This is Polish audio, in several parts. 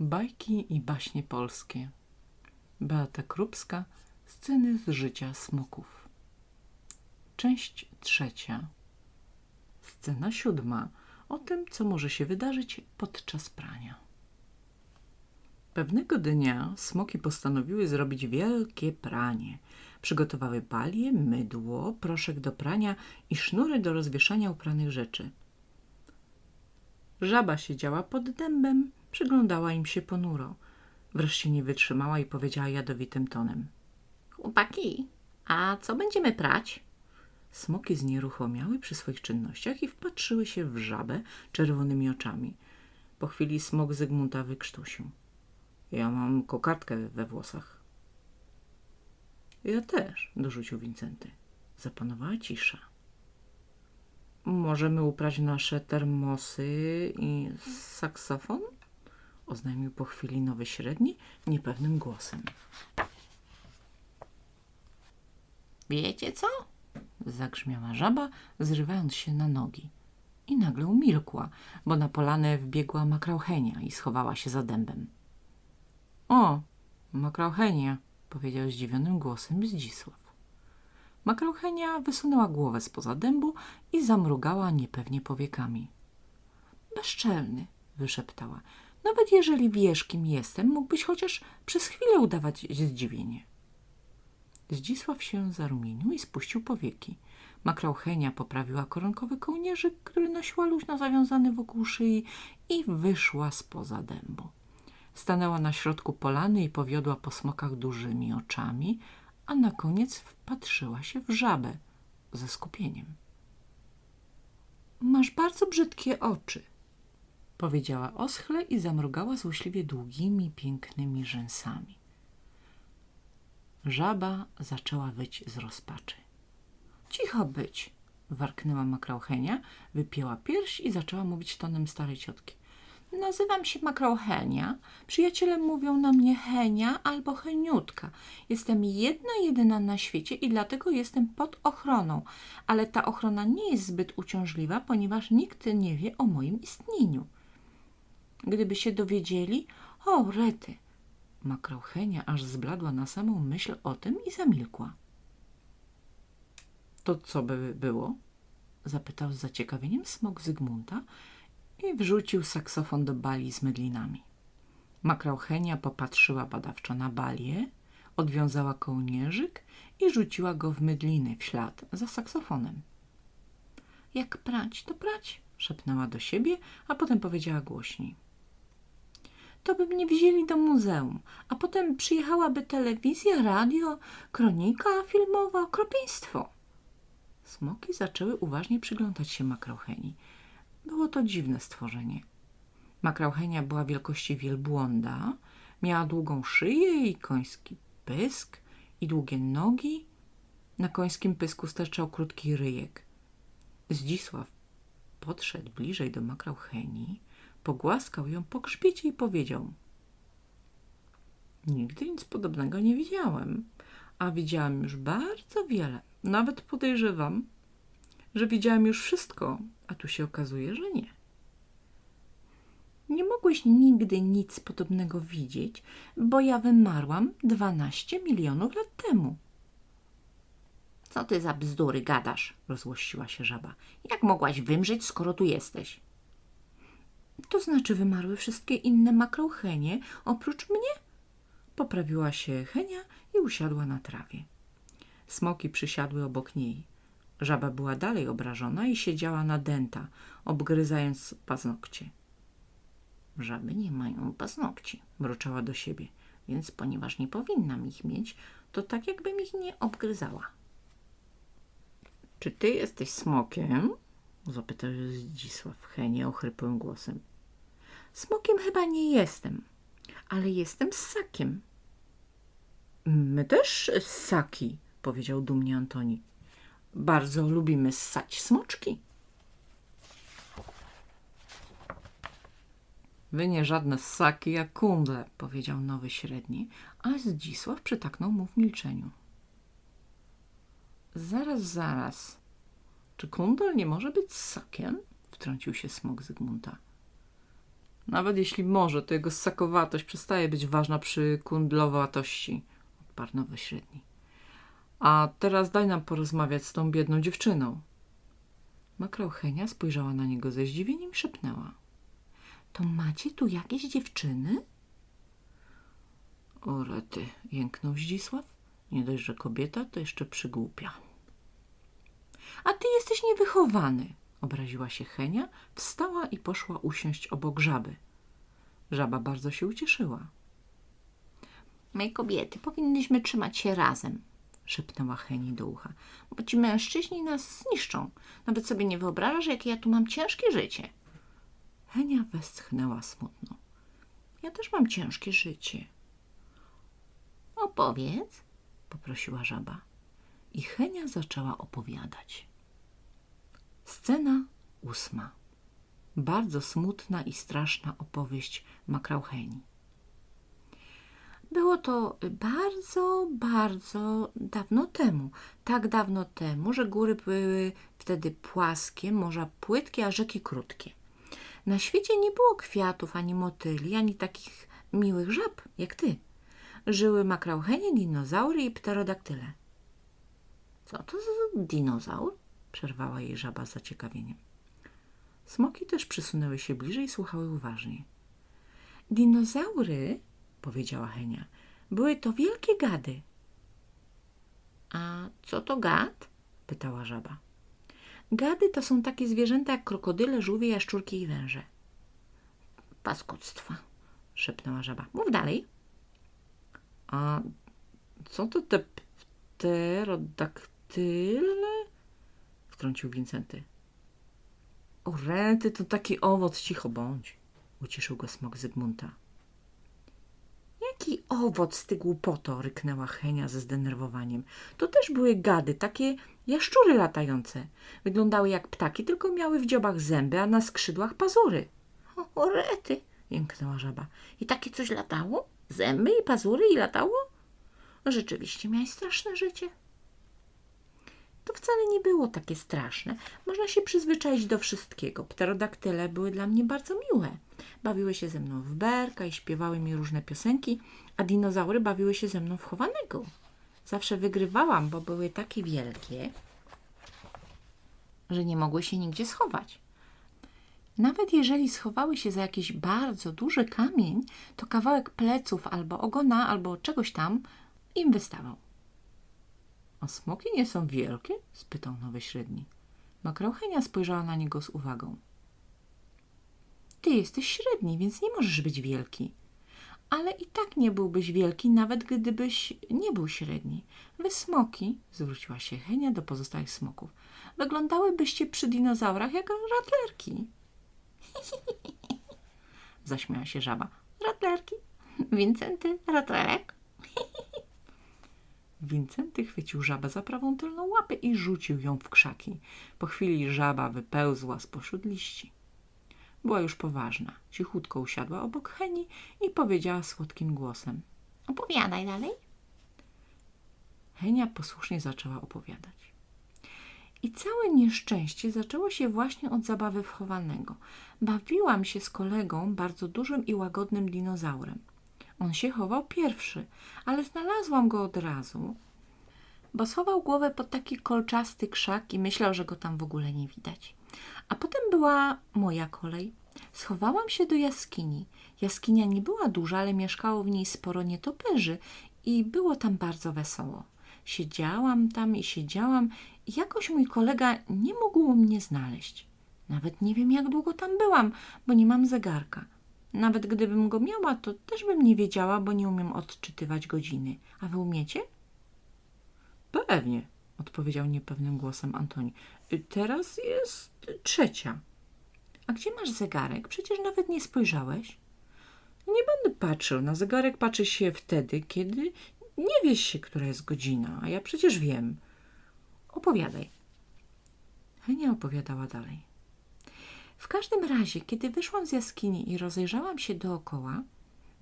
Bajki i baśnie polskie. Beata Krupska. Sceny z życia smoków. Część trzecia. Scena siódma. O tym, co może się wydarzyć podczas prania. Pewnego dnia smoki postanowiły zrobić wielkie pranie. Przygotowały palię, mydło, proszek do prania i sznury do rozwieszania upranych rzeczy. Żaba siedziała pod dębem, przyglądała im się ponuro. Wreszcie nie wytrzymała i powiedziała jadowitym tonem. Chłopaki, a co będziemy prać? Smoki znieruchomiały przy swoich czynnościach i wpatrzyły się w żabę czerwonymi oczami. Po chwili smok Zygmunta wykrztusił. Ja mam kokardkę we włosach. Ja też, dorzucił Wincenty. Zapanowała cisza. Możemy uprać nasze termosy i saksofon? Oznajmił po chwili nowy średni, niepewnym głosem. Wiecie co? Zagrzmiała żaba, zrywając się na nogi. I nagle umilkła, bo na polanę wbiegła makrauchenia i schowała się za dębem. O, makrauchenia, powiedział zdziwionym głosem Zdzisław. Makrauchenia wysunęła głowę spoza dębu i zamrugała niepewnie powiekami. Bezczelny, wyszeptała. Nawet jeżeli wiesz, kim jestem, mógłbyś chociaż przez chwilę udawać zdziwienie. Zdzisław się zarumienił i spuścił powieki. Makrauchenia poprawiła koronkowy kołnierzyk, który nosiła luźno zawiązany wokół szyi i wyszła spoza dębu. Stanęła na środku polany i powiodła po smokach dużymi oczami, a na koniec wpatrzyła się w żabę ze skupieniem. Masz bardzo brzydkie oczy, powiedziała oschle i zamrugała złośliwie długimi, pięknymi rzęsami. Żaba zaczęła wyć z rozpaczy. Cicho być, warknęła makrauchenia, wypięła pierś i zaczęła mówić tonem starej ciotki. Nazywam się Makrauchenia. Przyjaciele mówią na mnie Henia albo Heniutka. Jestem jedna jedyna na świecie i dlatego jestem pod ochroną. Ale ta ochrona nie jest zbyt uciążliwa, ponieważ nikt nie wie o moim istnieniu. Gdyby się dowiedzieli, o rety! Makrauchenia aż zbladła na samą myśl o tym i zamilkła. To co by było? Zapytał z zaciekawieniem smok Zygmunta, i wrzucił saksofon do bali z mydlinami. Makrauchenia popatrzyła badawczo na balię, odwiązała kołnierzyk i rzuciła go w mydliny w ślad za saksofonem. Jak prać, to prać, szepnęła do siebie, a potem powiedziała głośniej. To by mnie wzięli do muzeum, a potem przyjechałaby telewizja, radio, kronika filmowa, okropieństwo. Smoki zaczęły uważnie przyglądać się makraucheni. Było to dziwne stworzenie. Makrauchenia była wielkości wielbłąda, miała długą szyję i koński pysk i długie nogi. Na końskim pysku sterczał krótki ryjek. Zdzisław podszedł bliżej do makraucheni, pogłaskał ją po grzbiecie i powiedział Nigdy nic podobnego nie widziałem, a widziałam już bardzo wiele. Nawet podejrzewam, że widziałem już wszystko, a tu się okazuje, że nie. Nie mogłeś nigdy nic podobnego widzieć, bo ja wymarłam 12 milionów lat temu. Co ty za bzdury gadasz? rozłościła się żaba. Jak mogłaś wymrzeć, skoro tu jesteś? To znaczy wymarły wszystkie inne makrochenie oprócz mnie? Poprawiła się Henia i usiadła na trawie. Smoki przysiadły obok niej. Żaba była dalej obrażona i siedziała na dęta, obgryzając paznokcie. Żaby nie mają paznokci, mruczała do siebie, więc ponieważ nie powinnam ich mieć, to tak jakbym ich nie obgryzała. Czy ty jesteś smokiem? zapytał Zdzisław Henie ochrypłym głosem. Smokiem chyba nie jestem, ale jestem ssakiem. My też ssaki, powiedział dumnie Antoni. Bardzo lubimy ssać smoczki. Wy nie żadne ssaki jak kundle, powiedział nowy średni, a Zdzisław przytaknął mu w milczeniu. Zaraz, zaraz. Czy kundel nie może być ssakiem? Wtrącił się smok Zygmunta. Nawet jeśli może, to jego ssakowatość przestaje być ważna przy kundlowatości, odparł nowy średni. A teraz daj nam porozmawiać z tą biedną dziewczyną. Makrauchenia spojrzała na niego ze zdziwieniem i szepnęła. To macie tu jakieś dziewczyny? O rety, jęknął Zdzisław. Nie dość, że kobieta, to jeszcze przygłupia. A ty jesteś niewychowany, obraziła się Henia, wstała i poszła usiąść obok żaby. Żaba bardzo się ucieszyła. My kobiety powinnyśmy trzymać się razem, szepnęła Heni do ucha, bo ci mężczyźni nas zniszczą. Nawet sobie nie wyobrażasz, jakie ja tu mam ciężkie życie. Henia westchnęła smutno. Ja też mam ciężkie życie, Opowiedz. poprosiła żaba. I Henia zaczęła opowiadać. Scena ósma. Bardzo smutna i straszna opowieść Makraucheni. Było to bardzo, bardzo dawno temu. Tak dawno temu, że góry były wtedy płaskie, morza płytkie, a rzeki krótkie. Na świecie nie było kwiatów, ani motyli, ani takich miłych żab jak ty. Żyły makrauchenie, dinozaury i pterodaktyle. Co to za dinozaur? Przerwała jej żaba z zaciekawieniem. Smoki też przysunęły się bliżej i słuchały uważnie. Dinozaury, powiedziała Henia, były to wielkie gady. A co to gad? pytała żaba. Gady to są takie zwierzęta jak krokodyle, żółwie, jaszczurki i węże. Paskudztwa, szepnęła żaba. Mów dalej. A co to te pterodaktyle? Wtrącił Wincenty. O rety, to taki owoc, cicho bądź. Uciszył go smok Zygmunta. Jaki owoc, ty głupoto, ryknęła Henia ze zdenerwowaniem. To też były gady, takie jaszczury latające. Wyglądały jak ptaki, tylko miały w dziobach zęby, a na skrzydłach pazury. O rety, jęknęła żaba. I takie coś latało? Zęby i pazury i latało? Rzeczywiście miałeś straszne życie. To wcale nie było takie straszne. Można się przyzwyczaić do wszystkiego. Pterodaktyle były dla mnie bardzo miłe. Bawiły się ze mną w berka i śpiewały mi różne piosenki, a dinozaury bawiły się ze mną w chowanego. Zawsze wygrywałam, bo były takie wielkie, że nie mogły się nigdzie schować. Nawet jeżeli schowały się za jakiś bardzo duży kamień, to kawałek pleców albo ogona, albo czegoś tam im wystawał. A smoki nie są wielkie? spytał nowy średni. Makrauchenia spojrzała na niego z uwagą. Ty jesteś średni, więc nie możesz być wielki. Ale i tak nie byłbyś wielki, nawet gdybyś nie był średni. Wy smoki, zwróciła się Henia do pozostałych smoków, wyglądałybyście przy dinozaurach jak ratlerki. Zaśmiała się żaba. Ratlerki? Wincenty, ratlerek? Wincenty chwycił żabę za prawą tylną łapę i rzucił ją w krzaki. Po chwili żaba wypełzła spośród liści. Była już poważna. Cichutko usiadła obok Heni i powiedziała słodkim głosem. Opowiadaj dalej. Henia posłusznie zaczęła opowiadać. I całe nieszczęście zaczęło się właśnie od zabawy wchowanego. Bawiłam się z kolegą, bardzo dużym i łagodnym dinozaurem. On się chował pierwszy, ale znalazłam go od razu, bo schował głowę pod taki kolczasty krzak i myślał, że go tam w ogóle nie widać. A potem była moja kolej. Schowałam się do jaskini. Jaskinia nie była duża, ale mieszkało w niej sporo nietoperzy i było tam bardzo wesoło. Siedziałam tam i siedziałam i jakoś mój kolega nie mógł mnie znaleźć. Nawet nie wiem, jak długo tam byłam, bo nie mam zegarka. Nawet gdybym go miała, to też bym nie wiedziała, bo nie umiem odczytywać godziny. A wy umiecie? Pewnie, odpowiedział niepewnym głosem Antoni. Teraz jest trzecia. A gdzie masz zegarek? Przecież nawet nie spojrzałeś. Nie będę patrzył. Na zegarek patrzy się wtedy, kiedy nie wiesz się, która jest godzina, a ja przecież wiem. Opowiadaj. Henia opowiadała dalej. W każdym razie, kiedy wyszłam z jaskini i rozejrzałam się dookoła,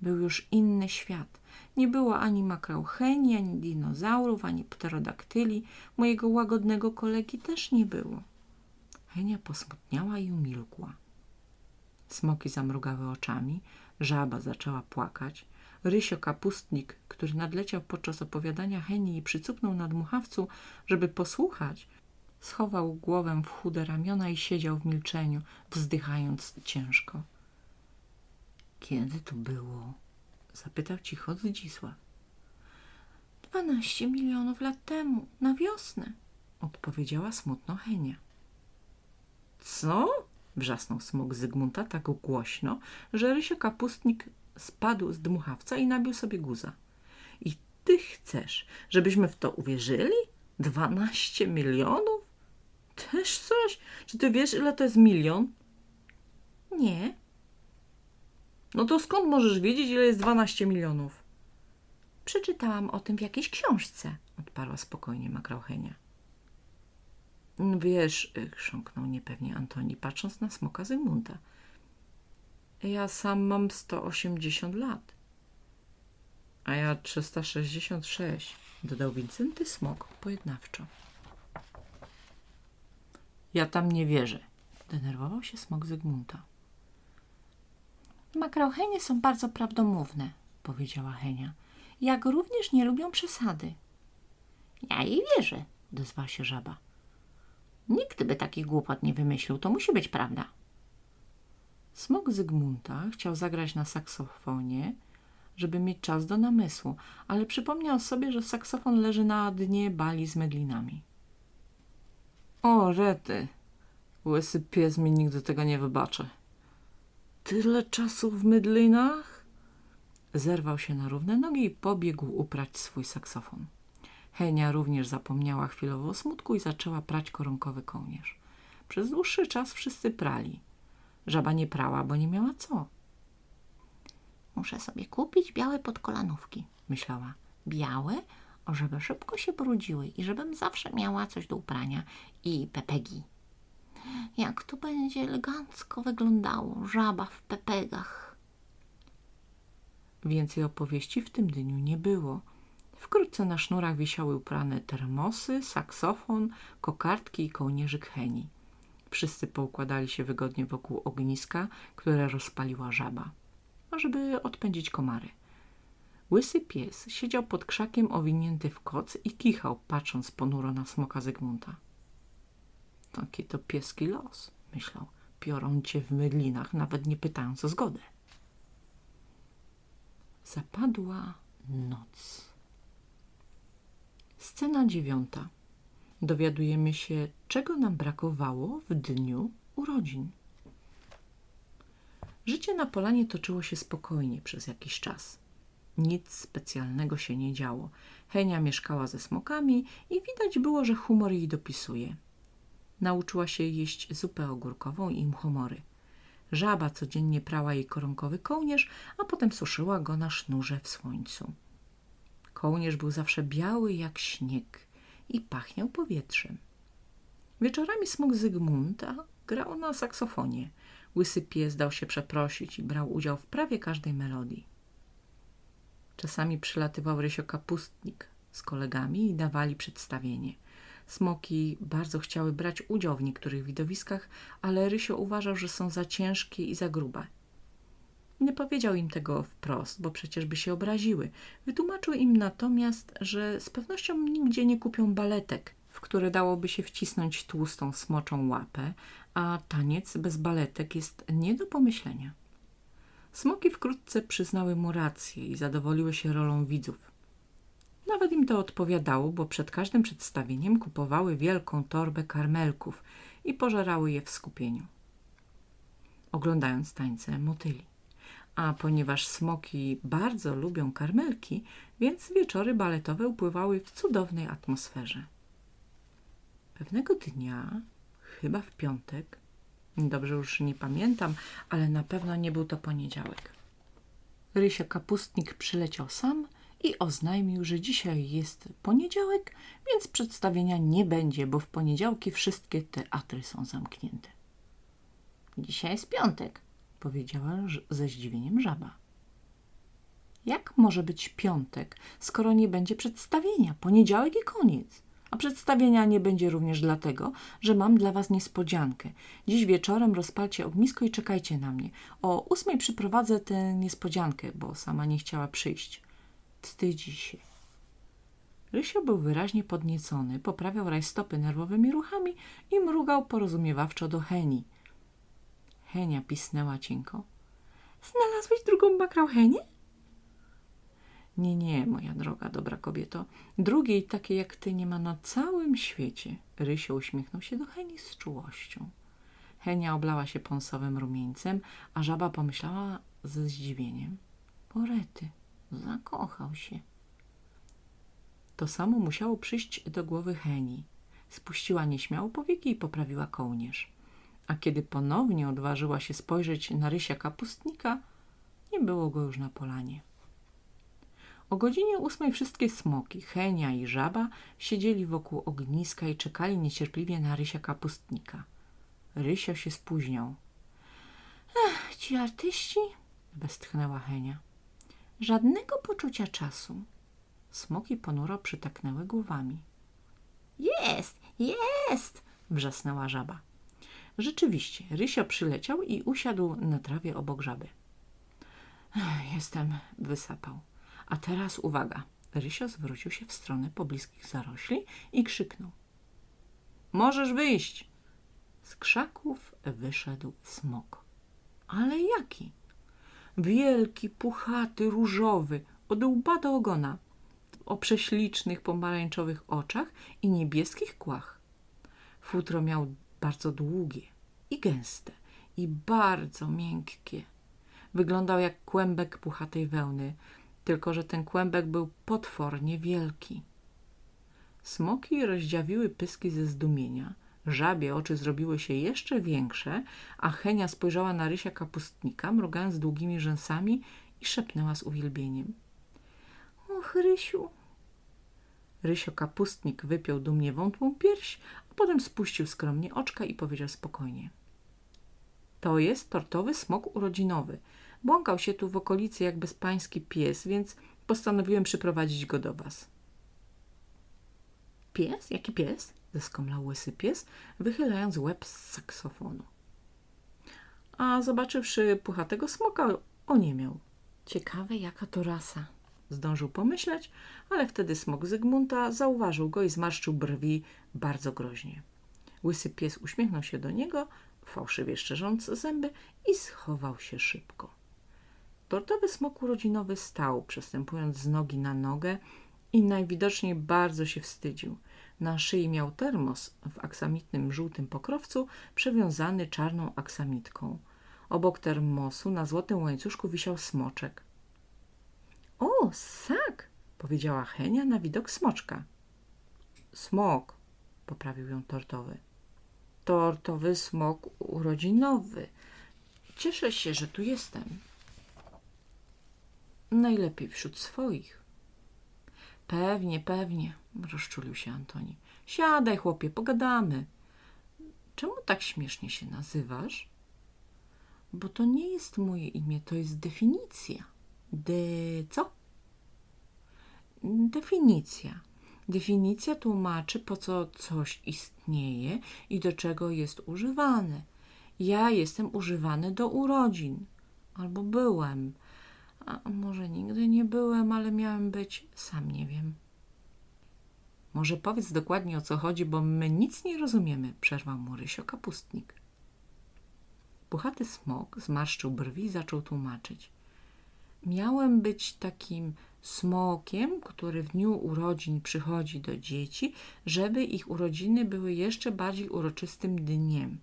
był już inny świat. Nie było ani makraucheni, ani dinozaurów, ani pterodaktyli. Mojego łagodnego kolegi też nie było. Henia posmutniała i umilkła. Smoki zamrugały oczami, żaba zaczęła płakać. Rysio kapustnik, który nadleciał podczas opowiadania Heni i przycupnął na dmuchawcu, żeby posłuchać, schował głowę w chude ramiona i siedział w milczeniu, wzdychając ciężko. Kiedy to było? Zapytał cicho Zdzisław. Dwanaście milionów lat temu, na wiosnę, odpowiedziała smutno Henia. Co? wrzasnął smok Zygmunta tak głośno, że Rysio kapustnik spadł z dmuchawca i nabił sobie guza. I ty chcesz, żebyśmy w to uwierzyli? Dwanaście milionów? Też coś? Czy ty wiesz, ile to jest milion? Nie. No to skąd możesz wiedzieć, ile jest 12 milionów? Przeczytałam o tym w jakiejś książce, odparła spokojnie Makrochenia. Wiesz, y, chrząknął niepewnie Antoni, patrząc na smoka Zygmunta. Ja sam mam 180 lat. A ja 366, dodał Wincenty Smok pojednawczo. Ja tam nie wierzę, denerwował się smok Zygmunta. Makrochenie są bardzo prawdomówne, powiedziała Henia. Jak również nie lubią przesady. Ja jej wierzę, odezwała się żaba. Nikt by takich głupot nie wymyślił, to musi być prawda. Smok Zygmunta chciał zagrać na saksofonie, żeby mieć czas do namysłu, ale przypomniał sobie, że saksofon leży na dnie bali z medlinami. O, rety, łysy pies mi nigdy tego nie wybaczy. Tyle czasu w mydlinach? Zerwał się na równe nogi i pobiegł uprać swój saksofon. Henia również zapomniała chwilowo o smutku i zaczęła prać koronkowy kołnierz. Przez dłuższy czas wszyscy prali. Żaba nie prała, bo nie miała co. Muszę sobie kupić białe podkolanówki, myślała. Białe, żeby szybko się brudziły i żebym zawsze miała coś do uprania i pepegi. Jak to będzie elegancko wyglądało, żaba w pepegach. Więcej opowieści w tym dniu nie było. Wkrótce na sznurach wisiały uprane termosy, saksofon, kokardki i kołnierzyk Heni. Wszyscy poukładali się wygodnie wokół ogniska, które rozpaliła żaba, żeby odpędzić komary. Łysy pies siedział pod krzakiem owinięty w koc i kichał, patrząc ponuro na smoka Zygmunta. Taki to pieski los, myślał. Piorą cię w mydlinach, nawet nie pytając o zgodę. Zapadła noc. Scena dziewiąta. Dowiadujemy się, czego nam brakowało w dniu urodzin. Życie na polanie toczyło się spokojnie przez jakiś czas. Nic specjalnego się nie działo. Henia mieszkała ze smokami i widać było, że humor jej dopisuje. Nauczyła się jeść zupę ogórkową i mchomory. Żaba codziennie prała jej koronkowy kołnierz, a potem suszyła go na sznurze w słońcu. Kołnierz był zawsze biały jak śnieg i pachniał powietrzem. Wieczorami smok Zygmunta grał na saksofonie. Łysy pies dał się przeprosić i brał udział w prawie każdej melodii. Czasami przylatywał Rysio Kapustnik z kolegami i dawali przedstawienie – Smoki bardzo chciały brać udział w niektórych widowiskach, ale Rysio uważał, że są za ciężkie i za grube. Nie powiedział im tego wprost, bo przecież by się obraziły. Wytłumaczył im natomiast, że z pewnością nigdzie nie kupią baletek, w które dałoby się wcisnąć tłustą smoczą łapę, a taniec bez baletek jest nie do pomyślenia. Smoki wkrótce przyznały mu rację i zadowoliły się rolą widzów. Nawet im to odpowiadało, bo przed każdym przedstawieniem kupowały wielką torbę karmelków i pożerały je w skupieniu, oglądając tańce motyli. A ponieważ smoki bardzo lubią karmelki, więc wieczory baletowe upływały w cudownej atmosferze. Pewnego dnia, chyba w piątek, dobrze już nie pamiętam, ale na pewno nie był to poniedziałek. Rysia Kapustnik przyleciał sam – i oznajmił, że dzisiaj jest poniedziałek, więc przedstawienia nie będzie, bo w poniedziałki wszystkie teatry są zamknięte. Dzisiaj jest piątek, powiedziała ze zdziwieniem żaba. Jak może być piątek, skoro nie będzie przedstawienia? Poniedziałek i koniec. A przedstawienia nie będzie również dlatego, że mam dla was niespodziankę. Dziś wieczorem rozpalcie ognisko i czekajcie na mnie. O ósmej przyprowadzę tę niespodziankę, bo sama nie chciała przyjść. Wstydzi się. Rysio był wyraźnie podniecony, poprawiał rajstopy nerwowymi ruchami i mrugał porozumiewawczo do Heni. Henia pisnęła cienko. Znalazłeś drugą bakrauchenię? Nie, nie, moja droga, dobra kobieto. Drugiej takiej jak ty nie ma na całym świecie. Rysio uśmiechnął się do Heni z czułością. Henia oblała się pąsowym rumieńcem, a żaba pomyślała ze zdziwieniem. Porety, zakochał się. To samo musiało przyjść do głowy Heni. Spuściła nieśmiało powieki i poprawiła kołnierz. A kiedy ponownie odważyła się spojrzeć na rysia kapustnika, nie było go już na polanie. O godzinie ósmej wszystkie smoki, Henia i żaba siedzieli wokół ogniska i czekali niecierpliwie na rysia kapustnika. Rysio się spóźniał. Ach, ci artyści, westchnęła Henia. Żadnego poczucia czasu. Smoki ponuro przytaknęły głowami. Jest, jest! wrzasnęła żaba. Rzeczywiście, Rysio przyleciał i usiadł na trawie obok żaby. Jestem, wysapał. A teraz uwaga. Rysio zwrócił się w stronę pobliskich zarośli i krzyknął. Możesz wyjść! Z krzaków wyszedł smok. Ale jaki? Wielki, puchaty, różowy, od łba do ogona, o prześlicznych pomarańczowych oczach i niebieskich kłach. Futro miał bardzo długie i gęste i bardzo miękkie. Wyglądał jak kłębek puchatej wełny, tylko że ten kłębek był potwornie wielki. Smoki rozdziawiły pyski ze zdumienia, żabie oczy zrobiły się jeszcze większe, a Henia spojrzała na rysia kapustnika, mrugając długimi rzęsami i szepnęła z uwielbieniem. Och, Rysiu! Rysio kapustnik wypiął dumnie wątłą pierś, a potem spuścił skromnie oczka i powiedział spokojnie. To jest tortowy smok urodzinowy. Błąkał się tu w okolicy jak bezpański pies, więc postanowiłem przyprowadzić go do was. Pies? Jaki pies? Zeskomlał łysy pies, wychylając łeb z saksofonu. A zobaczywszy puchatego smoka, oniemiał. Ciekawe, jaka to rasa. Zdążył pomyśleć, ale wtedy smok Zygmunta zauważył go i zmarszczył brwi bardzo groźnie. Łysy pies uśmiechnął się do niego, fałszywie szczerząc zęby i schował się szybko. Tortowy smok urodzinowy stał, przestępując z nogi na nogę i najwidoczniej bardzo się wstydził. Na szyi miał termos w aksamitnym żółtym pokrowcu przewiązany czarną aksamitką. Obok termosu na złotym łańcuszku wisiał smoczek. O, ssak! powiedziała Henia na widok smoczka. Smok, poprawił ją tortowy. Tortowy smok urodzinowy. Cieszę się, że tu jestem. Najlepiej wśród swoich. Pewnie, pewnie, rozczulił się Antoni. Siadaj, chłopie, pogadamy. Czemu tak śmiesznie się nazywasz? Bo to nie jest moje imię, to jest definicja. De co? Definicja. Definicja tłumaczy, po co coś istnieje i do czego jest używane. Ja jestem używany do urodzin. Albo byłem. A może nigdy nie byłem, ale miałem być, sam nie wiem. Może powiedz dokładnie o co chodzi, bo my nic nie rozumiemy, przerwał mu Rysio kapustnik. Puchaty smok zmarszczył brwi i zaczął tłumaczyć. Miałem być takim smokiem, który w dniu urodzin przychodzi do dzieci, żeby ich urodziny były jeszcze bardziej uroczystym dniem.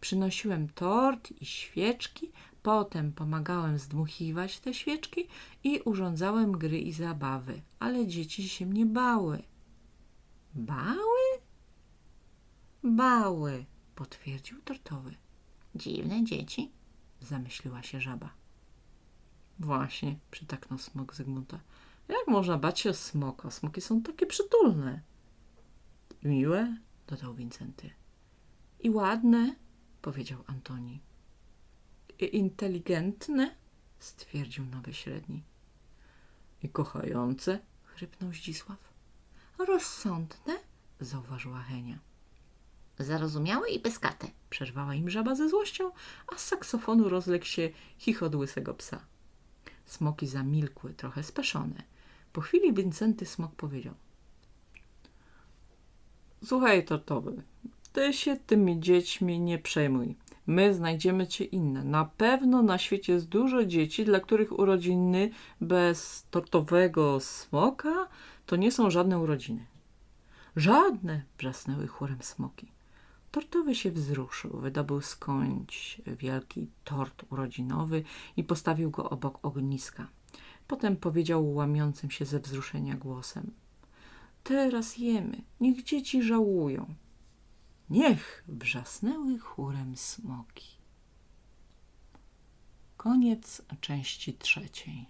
Przynosiłem tort i świeczki, potem pomagałem zdmuchiwać te świeczki i urządzałem gry i zabawy, ale dzieci się mnie bały. Bały? Bały, potwierdził tortowy. Dziwne dzieci, zamyśliła się żaba. Właśnie, przytaknął smok Zygmunta. Jak można bać się smoka? Smoki są takie przytulne. Miłe, dodał Wincenty. I ładne, powiedział Antoni. I inteligentne, stwierdził nowy średni. I kochające, chrypnął Zdzisław. Rozsądne, zauważyła Henia. Zarozumiałe i pyskate. Przerwała im żaba ze złością, a z saksofonu rozległ się chichot łysego psa. Smoki zamilkły, trochę speszone. Po chwili Wincenty Smok powiedział. Słuchaj, Tortowy, ty się tymi dziećmi nie przejmuj. My znajdziemy cię inne. Na pewno na świecie jest dużo dzieci, dla których urodziny bez tortowego smoka to nie są żadne urodziny. Żadne! wrzasnęły chórem smoki. Tortowy się wzruszył, wydobył skądś wielki tort urodzinowy i postawił go obok ogniska. Potem powiedział łamiącym się ze wzruszenia głosem. Teraz jemy, niech dzieci żałują. Niech! wrzasnęły chórem smoki. Koniec części trzeciej.